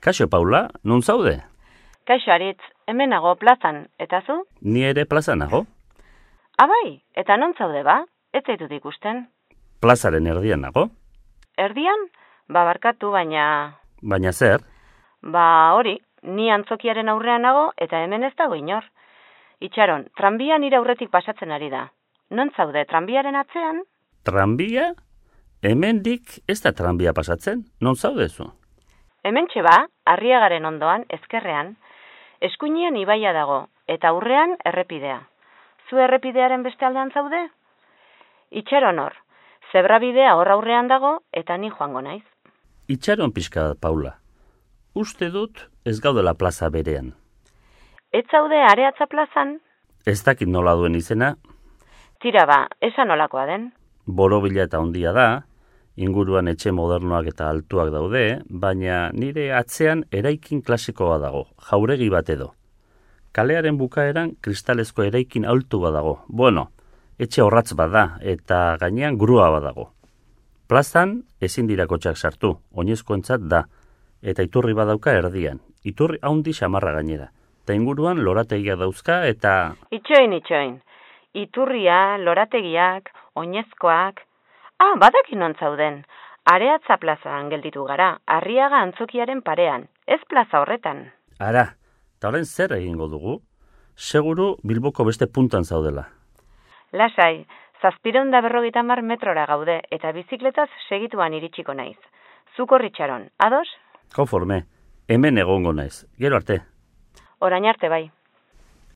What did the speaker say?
Kaixo, Paula, nun zaude? Kaixo aritz, hemen nago plazan, eta zu? Ni ere plaza nago? Abai, eta non zaude ba? Ez zaitut ikusten. Plazaren erdian nago? Erdian? Ba barkatu, baina... Baina zer? Ba hori, ni antzokiaren aurrean nago eta hemen ez dago inor. Itxaron, tranbia nire aurretik pasatzen ari da. Non zaude, tranbiaren atzean? Tranbia? Hemendik ez da tranbia pasatzen? Non zaudezu? Hemen ba, arriagaren ondoan, ezkerrean, eskuinean ibaia dago, eta aurrean errepidea. Zu errepidearen beste aldean zaude? Itxaron hor, zebrabidea hor aurrean dago, eta ni joango naiz. Itxaron pixka, Paula. Uste dut ez gaudela plaza berean. Ez zaude areatza plazan? Ez dakit nola duen izena, Tira ba, esan nolakoa den. borobila eta ondia da, inguruan etxe modernoak eta altuak daude, baina nire atzean eraikin klasikoa dago, jauregi bat edo. Kalearen bukaeran kristalezko eraikin altu bat dago. Bueno, etxe horratz bat da, eta gainean grua bat dago. Plazan ezin dira kotxak sartu, oinezkoentzat da, eta iturri badauka erdian. Iturri haundi xamarra gainera. Eta inguruan lorategia dauzka eta Itxoin, itxoin. Iturria, lorategiak, oinezkoak... Ah, badaki non zauden. Areatza plazan gelditu gara, arriaga antzokiaren parean, ez plaza horretan. ara, eta horren zer egingo dugu? Seguru Bilboko beste puntan zaudela. Lasai, zazpireun da berrogeita mar metrora gaude, eta bizikletaz segituan iritsiko naiz. Zuko ritxaron, ados? Konforme, hemen egongo naiz. Gero arte. Orain arte bai.